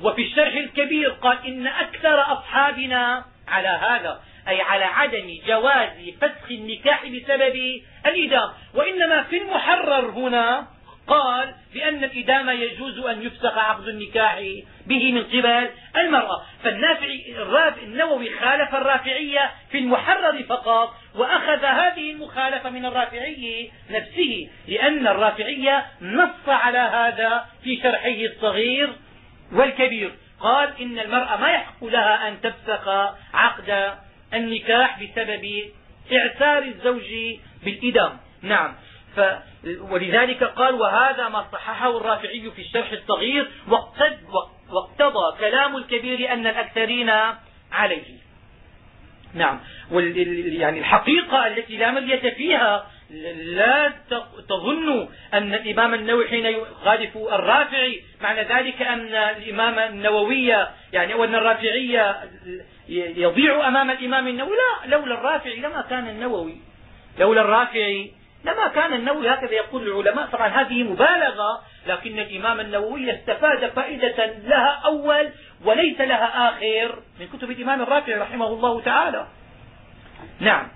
وفي الشرح الكبير قال إن أكثر أصحابنا على هذا. أي على عدم جواز فسخ النكاح بسبب الإدام. وإنما في المحرر هنا قال بأن الإدامة يجوز أن يفسخ عقد النكاح به من قبل المرأة. فالنافعي النووي خالف الرافعية في المحرر فقط وأخذ هذه المخالفة من الرافعي نفسه لأن الرافعية نص على هذا في شرحه الصغير والكبير. قال إن المرأة ما يحق لها أن تفسخ عقد النكاح بسبب اعسار الزوج بالإدام. نعم. ولذلك قال وهذا ما صححه الرافعي في الشرح الصغير واقتضى كلام الكبير أن الأكثرين عليه. نعم. يعني الحقيقة التي لا مرية فيها لا تظن أن الإمام النووي حين يخالف الرافعي معنى ذلك أن الإمام النووي يعني أو أن الرافعي يضيع أمام الإمام النووي. لا لولا الرافعي لما كان النووي. لولا الرافعي لما كان النووي. هكذا يقول العلماء. طبعا هذه مبالغة لكن الإمام النووي استفاد فائدة لها أول وليس لها آخر من كتب الإمام الرافعي رحمه الله تعالى. نعم.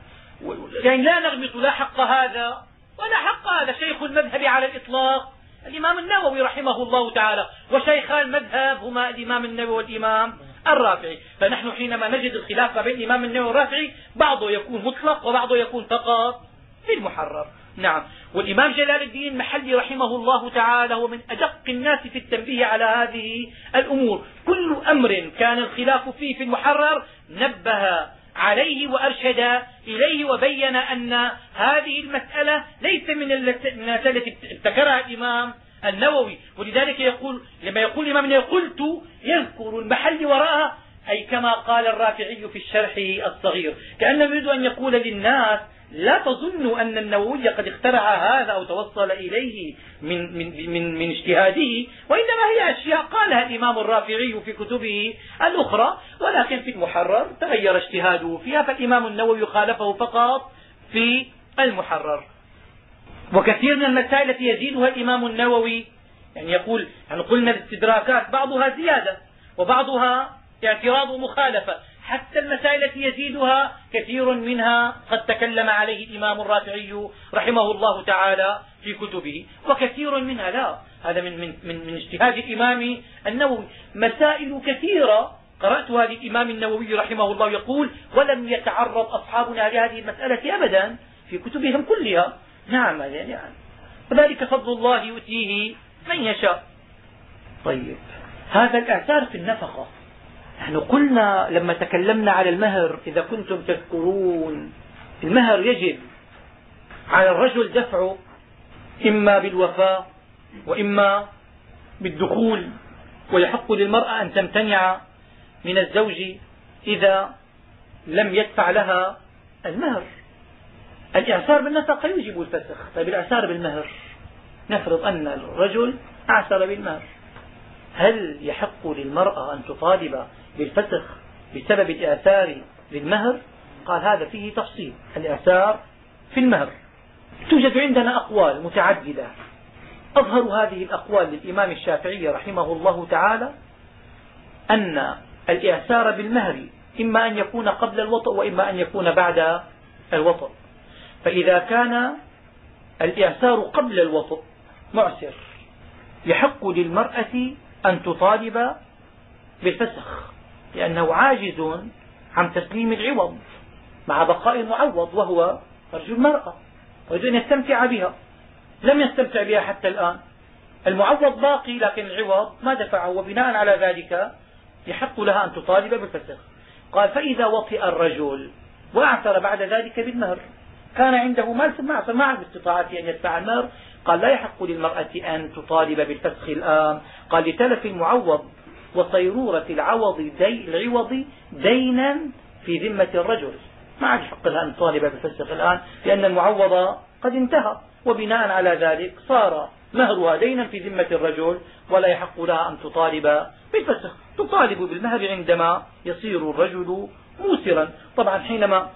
يعني لا نغمط لا حق هذا ولا حق هذا. شيخ المذهب على الإطلاق الإمام النووي رحمه الله تعالى وشيخا المذهب هما الإمام النووي والإمام الرافعي. فنحن حينما نجد الخلاف بين الإمام النووي والرافعي بعضه يكون مطلق وبعضه يكون فقط في المحرر. نعم. والإمام جلال الدين المحلي رحمه الله تعالى هو من أدق الناس في التنبيه على هذه الأمور. كل أمر كان الخلاف فيه في المحرر نبه عليه وأرشد إليه وبين أن هذه المسألة ليس من المسألة التي ابتكرها الإمام النووي. ولذلك يقول لما يقول الإمام قلت يذكر المحل وراءها أي كما قال الرافعي في الشرح الصغير. كأنه يريد أن يقول للناس لا تظنوا أن النووي قد اخترع هذا أو توصل إليه من, من, من, من اجتهاده وإنما هي أشياء قالها الإمام الرافعي في كتبه الأخرى ولكن في المحرر تغير اجتهاده فيها فالإمام النووي خالفه فقط في المحرر. وكثير من المسائل التي يزيدها الإمام النووي يعني يقول يعني قلنا الاستدراكات بعضها زيادة وبعضها اعتراض ومخالفة حتى المسائل التي يزيدها كثير منها قد تكلم عليه الإمام الرافعي رحمه الله تعالى في كتبه وكثير منها لا. هذا من, من, من, من اجتهاد الإمام النووي. مسائل كثيرة قرأتها للإمام النووي رحمه الله يقول ولم يتعرض أصحابنا لهذه المسألة أبدا في كتبهم كلها. نعم يعني وذلك فضل الله يؤتيه من يشاء. طيب هذا الإعتار في النفقة. نحن قلنا لما تكلمنا على المهر إذا كنتم تذكرون المهر يجب على الرجل دفعه إما بالوفاء وإما بالدخول ويحق للمرأة أن تمتنع من الزوج إذا لم يدفع لها المهر. الإعسار بالنفقة يوجب الفسخ طيب الإعسار بالمهر نفرض أن الرجل أعسر بالمهر. هل يحق للمرأة أن تطالب بالفسخ بسبب الإعسار للمهر قال هذا فيه تفصيل الإعسار في المهر. توجد عندنا أقوال متعددة. أظهر هذه الأقوال للإمام الشافعي رحمه الله تعالى أن الإعسار بالمهر إما أن يكون قبل الوطء وإما أن يكون بعد الوطء فإذا كان الإعسار قبل الوطء معسر يحق للمرأة أن تطالب بالفسخ. لأنه عاجز عن تسليم العوض مع بقاء المعوض وهو فرج المرأة يريد أن يستمتع بها. لم يستمتع بها حتى الآن. المعوض باقي لكن العوض ما دفعه وبناء على ذلك يحق لها أن تطالب بالفسخ. قال فإذا وطئ الرجل وأعثر بعد ذلك بالمهر كان عنده مال ثم اعثر ما عنده باستطاعته أن يدفع المهر. قال لا يحق للمرأة أن تطالب بالفسخ الآن. قال لتلف المعوض وصيرورة العوض دي العوض دينا في ذمة الرجل. ما عاد يحق لها أن تطالب بالفسخ الآن لأن المعوض قد انتهى وبناء على ذلك صار مهرها دينا في ذمة الرجل ولا يحق لها أن تطالب بالفسخ تطالب بالمهر عندما يصير الرجل موسرا. طبعا حينما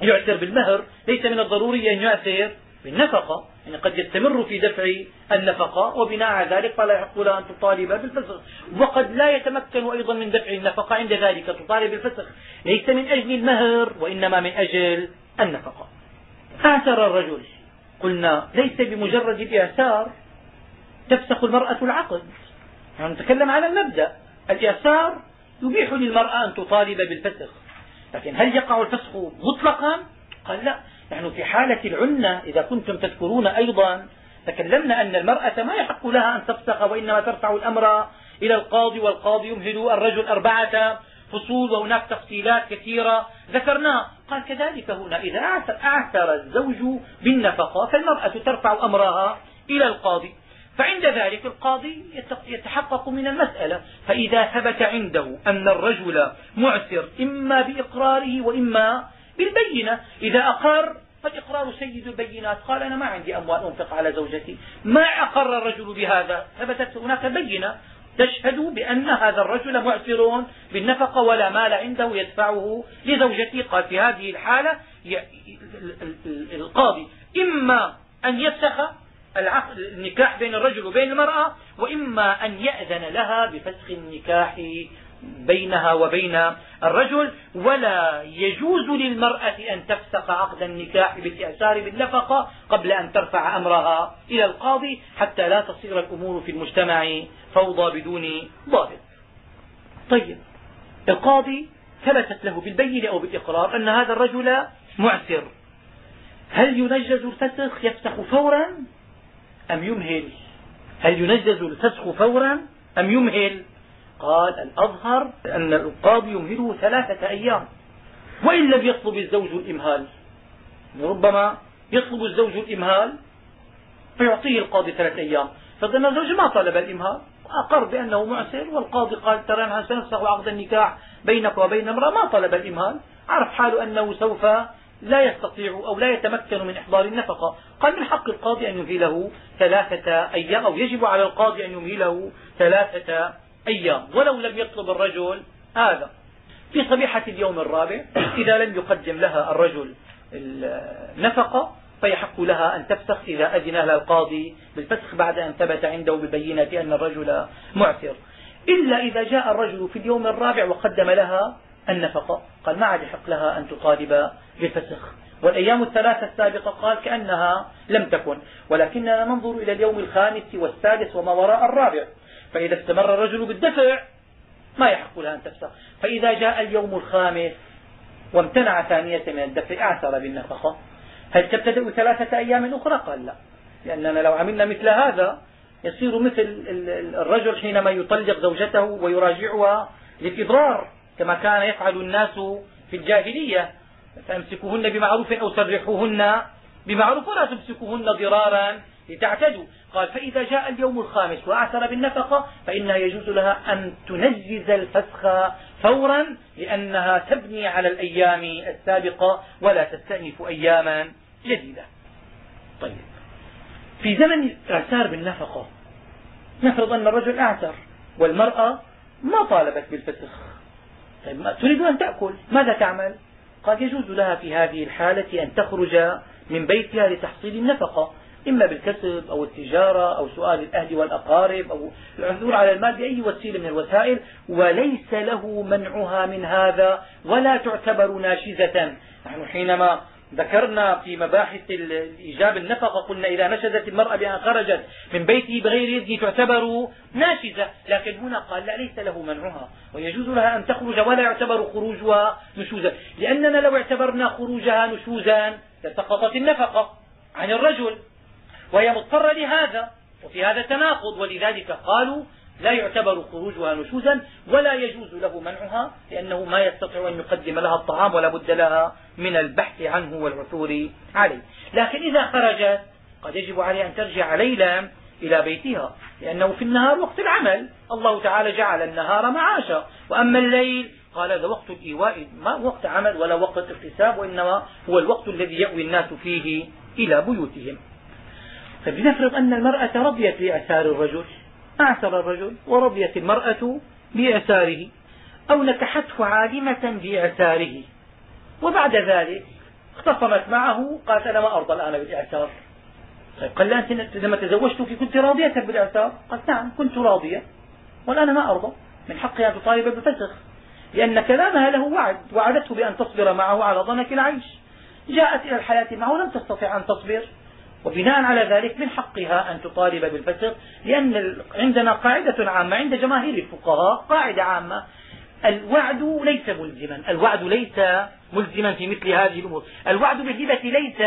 يعسر بالمهر ليس من الضروري أن يعسر بالنفقة يعني قد يستمر في دفع النفقة وبناء على ذلك فلا يحق لها أن تطالب بالفسخ. وقد لا يتمكن أيضا من دفع النفقة عند ذلك تطالب بالفسخ. ليس من أجل المهر وإنما من أجل النفقة. آثر الرجل. قلنا ليس بمجرد الإعسار تفسخ المرأة العقد. يعني نتكلم على المبدأ. الإعسار يبيح للمرأة أن تطالب بالفسخ. لكن هل يقع الفسخ مطلقا؟ قال لا. نحن في حالة العنة إذا كنتم تذكرون أيضا تكلمنا أن المرأة ما يحق لها أن تفسخ وإنما ترفع الأمر إلى القاضي والقاضي يمهل الرجل أربعة فصول وهناك تفصيلات كثيرة ذكرناها. قال كذلك هنا إذا أعثر الزوج بالنفقة فالمرأة ترفع أمرها إلى القاضي. فعند ذلك القاضي يتحقق من المسألة. فإذا ثبت عنده أن الرجل معسر إما بإقراره وإما بالبينة. إذا أقر فالإقرار سيد البينات. قال أنا ما عندي أموال أنفق على زوجتي. ما أقر الرجل بهذا؟ ثبتت هناك بينة. تشهد بأن هذا الرجل معسر بالنفقة ولا مال عنده يدفعه لزوجته قال في هذه الحالة القاضي. إما أن يفسخ العقد النكاح بين الرجل وبين المرأة وإما أن يأذن لها بفسخ النكاح. بينها وبين الرجل ولا يجوز للمرأة أن تفسخ عقد النكاح بالاعسار بالنفقة قبل أن ترفع أمرها إلى القاضي حتى لا تصير الأمور في المجتمع فوضى بدون ضابط. طيب القاضي ثبتت له بالبينة أو بالإقرار أن هذا الرجل معسر. هل ينجز الفسخ يفسخ فورا أم يمهل؟ هل ينجز الفسخ فورا أم يمهل؟ قال الأظهر أن القاضي يمهله ثلاثة أيام. وإن لم يطلب الزوج الإمهال ربما يطلب الزوج الإمهال فيعطيه القاضي ثلاثة أيام. فظن الزوج ما طلب الإمهال أقر بأنه معسر والقاضي قال ترى نحن سنفسخ عقد النكاح بينك وبين امرأة ما طلب الإمهال. عرف حاله أنه سوف لا يستطيع أو لا يتمكن من إحضار النفقة. قال من حق القاضي أن يمهله ثلاثة أيام أو يجب على القاضي أن يمهله ثلاثة أيام ولو لم يطلب الرجل هذا. في صبيحة اليوم الرابع إذا لم يقدم لها الرجل النفقة فيحق لها أن تفسخ إذا أذن لها القاضي بالفسخ بعد أن ثبت عنده ببينة أن الرجل معثر إلا إذا جاء الرجل في اليوم الرابع وقدم لها النفقة. قال ما عاد يحق لها أن تطالب بالفسخ. والأيام الثلاثة السابقة قال كأنها لم تكن. ولكننا ننظر إلى اليوم الخامس والسادس وما وراء الرابع. فإذا استمر الرجل بالدفع ما يحق لها أن تفسخ فإذا جاء اليوم الخامس وامتنع ثانية من الدفع أعثر بالنفقة. هل تبتدأ ثلاثة أيام أخرى؟ قال لا. لأننا لو عملنا مثل هذا يصير مثل الرجل حينما يطلق زوجته ويراجعها للإضرار كما كان يفعل الناس في الجاهلية. فامسكوهن بمعروف أو سرحوهن بمعروف ولا تمسكوهن ضرارا. لتعتدوا. قال فإذا جاء اليوم الخامس وأعثر بالنفقة فإنها يجوز لها أن تنجز الفسخ فورا لأنها تبني على الأيام السابقة ولا تستأنف أياما جديدة. طيب. في زمن الاعسار بالنفقة نفرض أن الرجل أعثر والمرأة ما طالبت بالفسخ. طيب تريد أن تأكل ماذا تعمل؟ قال يجوز لها في هذه الحالة أن تخرج من بيتها لتحصيل النفقة. إما بالكسب أو التجارة أو سؤال الأهل والأقارب أو العثور على المال بأي وسيلة من الوسائل وليس له منعها من هذا ولا تعتبر ناشزة. نحن حينما ذكرنا في مباحث إيجاب النفقة قلنا إذا نشزت المرأة بأن خرجت من بيته بغير يده تعتبر ناشزة لكن هنا قال لا ليس له منعها ويجوز لها أن تخرج ولا يعتبر خروجها نشوزا. لأننا لو اعتبرنا خروجها نشوزا لسقطت النفقة عن الرجل. وهي مضطرة لهذا. وفي هذا تناقض. ولذلك قالوا لا يعتبر خروجها نشوزا ولا يجوز له منعها لأنه ما يستطيع أن يقدم لها الطعام ولا بد لها من البحث عنه والعثور عليه. لكن إذا خرجت قد يجب عليها أن ترجع ليلا إلى بيتها لأنه في النهار وقت العمل. الله تعالى جعل النهار معاشا. وأما الليل قال هذا وقت الإيواء ما وقت عمل ولا وقت اكتساب وإنما هو الوقت الذي يأوي الناس فيه إلى بيوتهم. فلنفرض أن المرأة رضيت بإعسار الرجل أعسر الرجل ورضيت المرأة بإعساره أو نكحته عالمة بإعساره وبعد ذلك اختصمت معه قالت أنا ما أرضى الآن بالإعسار طيب قال أنت لما تزوجتك كنت راضية بالإعسار قالت نعم كنت راضية والآن ما أرضى. من حقها أن تطالب بالفسخ لأن كلامها له وعد وعدته بأن تصبر معه على ضنك العيش. جاءت إلى الحياة معه لم تستطع أن تصبر. وبناء على ذلك من حقها أن تطالب بالفسق لأن عندنا قاعدة عامة عند جماهير الفقهاء قاعدة عامة. الوعد ليس ملزما الوعد ليس ملزما في مثل هذه الأمور. الوعد بالهبة ليس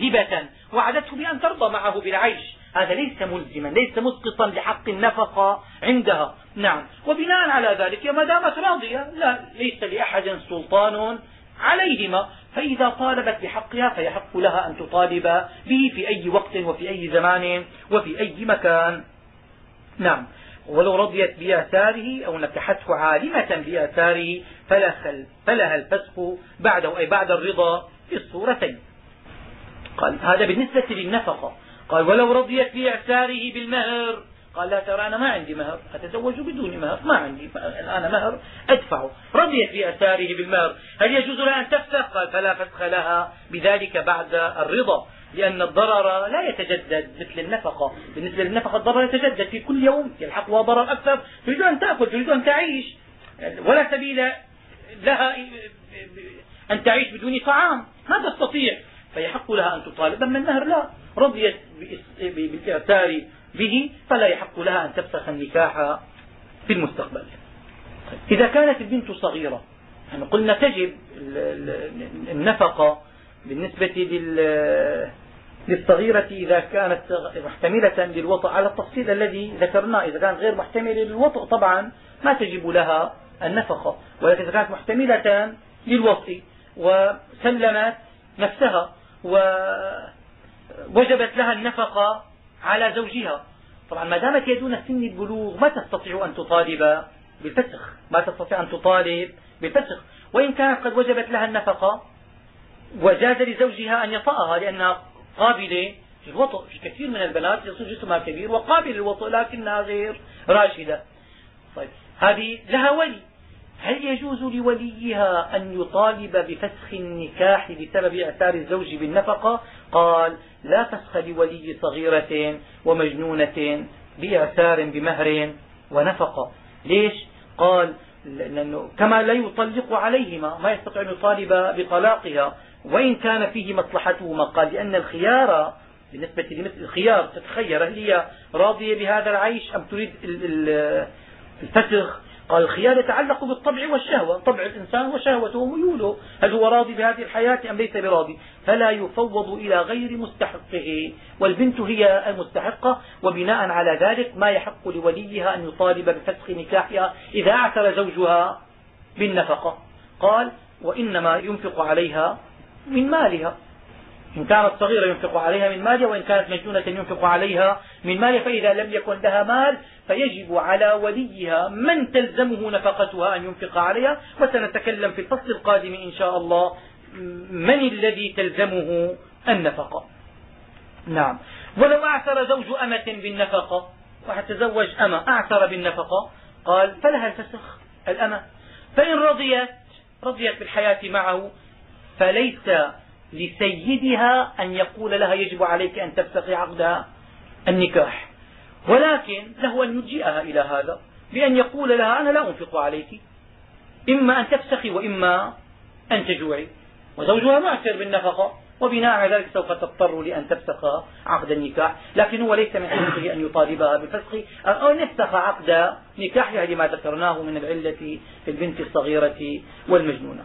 هبة وعدته بأن ترضى معه بالعيش. هذا ليس ملزما ليس مسقطا لحق النفقة عندها. نعم. وبناء على ذلك ما دامت راضية لا ليس لأحد سلطان عليهما فإذا طالبت بحقها فيحق لها أن تطالب به في أي وقت وفي أي زمان وفي أي مكان. نعم. ولو رضيت بآثاره أو نكحته عالمة بآثاره فلها الفسخ بعده أي بعد الرضا في الصورتين. قال هذا بالنسبة للنفقة. قال ولو رضيت بإعساره بالمهر قال لا ترى أنا ما عندي مهر أتزوج بدون مهر ما عندي الآن مهر أدفعه رضيت بأثاره بالمهر. هل يجوز لها أن تفسخ؟ قال فلا فسخ لها. بذلك بعد الرضا. لأن الضرر لا يتجدد مثل النفقة. بالنسبة للنفقة الضرر يتجدد في كل يوم يلحقها ضرر أكثر. تريد أن تأكل تريد أن تعيش. ولا سبيل لها أن تعيش بدون طعام. ما تستطيع. فيحق لها أن تطالب أما النهر لا. رضيت بالإعتار به فلا يحق لها أن تفسخ النكاح في المستقبل. إذا كانت البنت صغيرة يعني قلنا تجب النفقة بالنسبة للصغيرة إذا كانت محتملة للوطء على التفصيل الذي ذكرناه. إذا كانت غير محتملة للوطء طبعا ما تجب لها النفقة. ولكن إذا كانت محتملة للوطء وسلمت نفسها ووجبت لها النفقة على زوجها. طبعا ما دامت هي دون سن البلوغ ما تستطيع أن تطالب بالفسخ. ما تستطيع أن تطالب بالفسخ. وإن كانت قد وجبت لها النفقة وجاز لزوجها أن يطأها لأنها قابلة للوطء في كثير من البنات يصير جسمها كبير وقابل للوطء لكنها غير راشدة. طيب هذه لها ولي. هل يجوز لوليها أن يطالب بفسخ النكاح بسبب إعتار الزوج بالنفقة؟ قال لا فسخ لولي صغيرة ومجنونة باعتار بمهر ونفقة ليش؟ قال لأنه كما لا يطلق عليهما ما يستطيع أن يطالب بطلاقها وإن كان فيه مصلحتهما. قال لأن الخيار بالنسبة لمثل الخيار تتخير هل هي راضية بهذا العيش أم تريد الفسخ؟ قال الخيار يتعلق بالطبع والشهوة طبع الإنسان وشهوته وميوله. هل هو راضي بهذه الحياة أم ليس براضي؟ فلا يفوض إلى غير مستحقه. والبنت هي المستحقة وبناء على ذلك ما يحق لوليها أن يطالب بفسخ نكاحها إذا اعتر زوجها بالنفقة. قال وإنما ينفق عليها من مالها. إن كانت صغيرة ينفق عليها من مالها وإن كانت مجنونة ينفق عليها من مالها فإذا لم يكن لها مال فيجب على وليها من تلزمه نفقتها أن ينفق عليها. وسنتكلم في الفصل القادم إن شاء الله من الذي تلزمه النفقة؟ نعم. ولو أعثر زوج أمة بالنفقة واحد تزوج أمة أعثر بالنفقة قال فلها الفسخ الأمة. فإن رضيت رضيت بالحياة معه فليس لسيدها أن يقول لها يجب عليك أن تفسخي عقد النكاح. ولكن له أن يجيئها إلى هذا بأن يقول لها أنا لا أنفق عليك. إما أن تفسخي وإما أن تجوعي. وزوجها معسر بالنفقة وبناء على ذلك سوف تضطر لأن تفسخ عقد النكاح. لكن هو ليس من حقه أن يطالبها بالفسخ أو أن يفسخ عقد نكاحها لما ذكرناه من العلة في البنت الصغيرة والمجنونة.